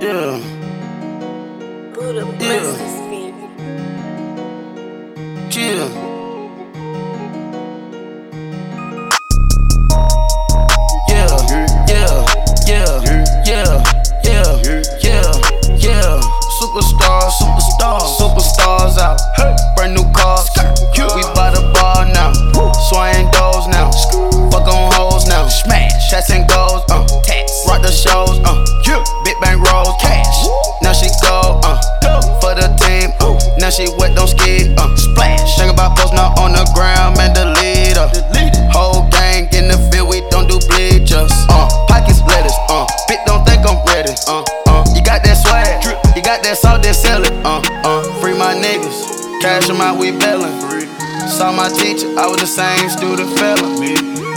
Yeah. Buddha Yeah. Chill. Yeah, Now she wet, don't skid, uh. Splash. Think about post now on the ground, man, delete her. Whole gang in the field, we don't do bleachers. Uh, pockets lettuce, uh. Bitch, don't think I'm ready, uh, uh. You got that swag, you got that salt, then sell it, uh, uh. Free my niggas, cash them out, we bellin'. Saw my teacher, I was the same student fella.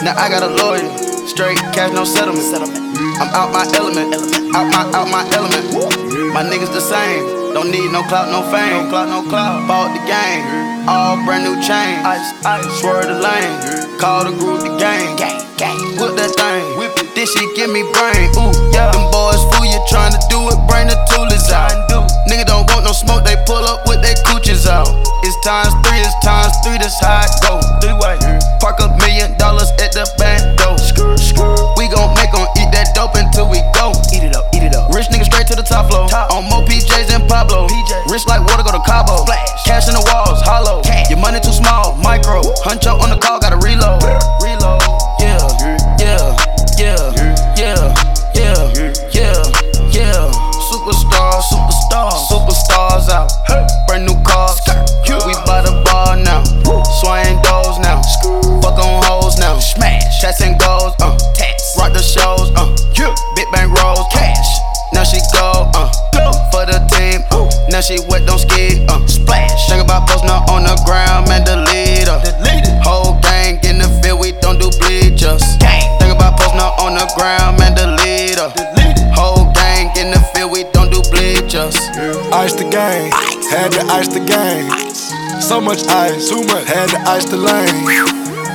Now I got a lawyer, straight cash, no settlement. I'm out my element, out my out my element. My niggas the same, don't need no clout, no fame. No clout, no clout. Bought the game, all brand new chain. Ice, ice, swerve the lane, call the group the game. Gang, gang, whip that thing, whip it. This shit give me brain. Ooh, yeah. Them boys fool you trying to do it, bring the toolies out. Nigga don't want no smoke, they pull up with their coochies out. It's times three, it's times three, that's how it go. Three way. Park a million dollars at the back door. We gon' make 'em eat that dope until we go. Eat it up, eat it up. Rich nigga straight to the top floor. On Rich like water, go to Cabo. Ice the game, had to ice the game. So much ice, too much, had to ice the lane.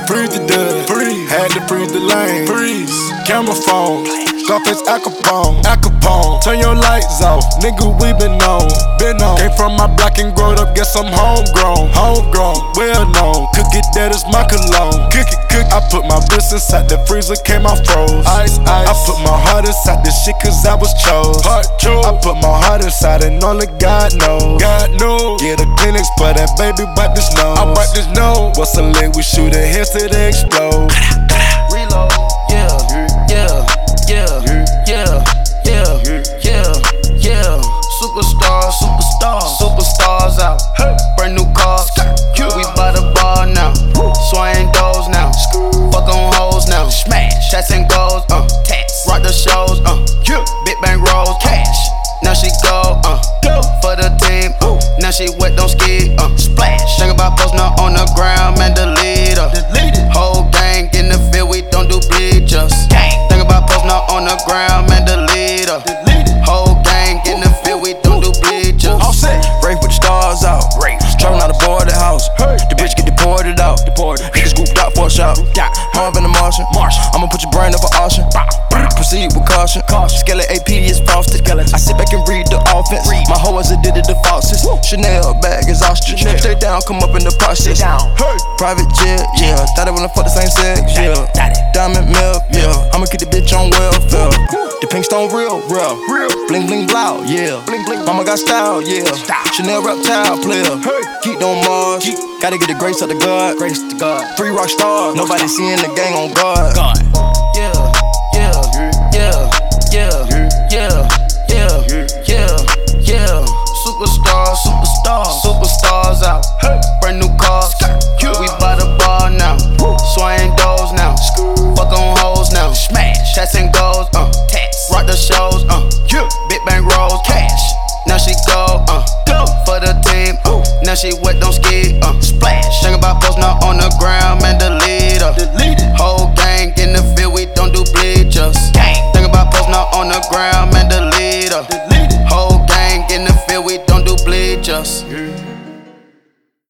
Freeze the dud, freeze, had to freeze the lane. Freeze, camera phone, Scarface Al Capone, Al Capone. Turn your lights off, nigga, we been on, been on. Came from my block and growed up, guess I'm homegrown, homegrown, well known. Cook it, is my cologne. Cook it, cook. I put my wrist inside the freezer, came out froze. Ice, ice. I put my inside this shit, cause I was chose. Heart chose. I put my heart inside and only God knows. God knows. Get a Kleenex, but that baby wipe this nose. I wipe this nose. What's a lick? We shoot a hits till they explode. Reload. Yeah, yeah, yeah, yeah, yeah, yeah, yeah. Superstars, superstars, superstars out. Brand new cars. We buy the bar now. Swaying doors now. Fuck on hoes now. Smash. Shots and goals. The shows. Uh. Big bang rolls. Cash. Now she go. Uh. For the team. Uh. Now she wet, don't skid. Uh. Splash. Think about posting her on the ground, man. Delete her. Whole gang in the field, we don't do bleachers. Think about posting her on the ground, man. Delete her. Whole gang in the field, we don't do bleachers. All set. Rafe with the stars out. Rafe. Traveling out the boarded house. The bitch get deported out. Deported. Niggas grouped out for a shot. Harv in the Martian. Martian. I'ma put your brain up for auction. Proceed with caution. Caution. Skeleton AP is frosted. I sit back and read the offense. My hoe as a did it the faucets. Chanel bag is ostrich. Stay down, come up in the process. Private jet, yeah. Thought I wanna fuck the same sex, yeah. Diamond milk, yeah. I'ma keep the bitch on welfare. Stone real, real. Bling bling blow, yeah. Bling bling. Mama got style, yeah. Style. Chanel reptile player. Keep on Mars. Gotta get the grace of the God. Grace to God. Free rock star. Nobody seeing the gang on guard.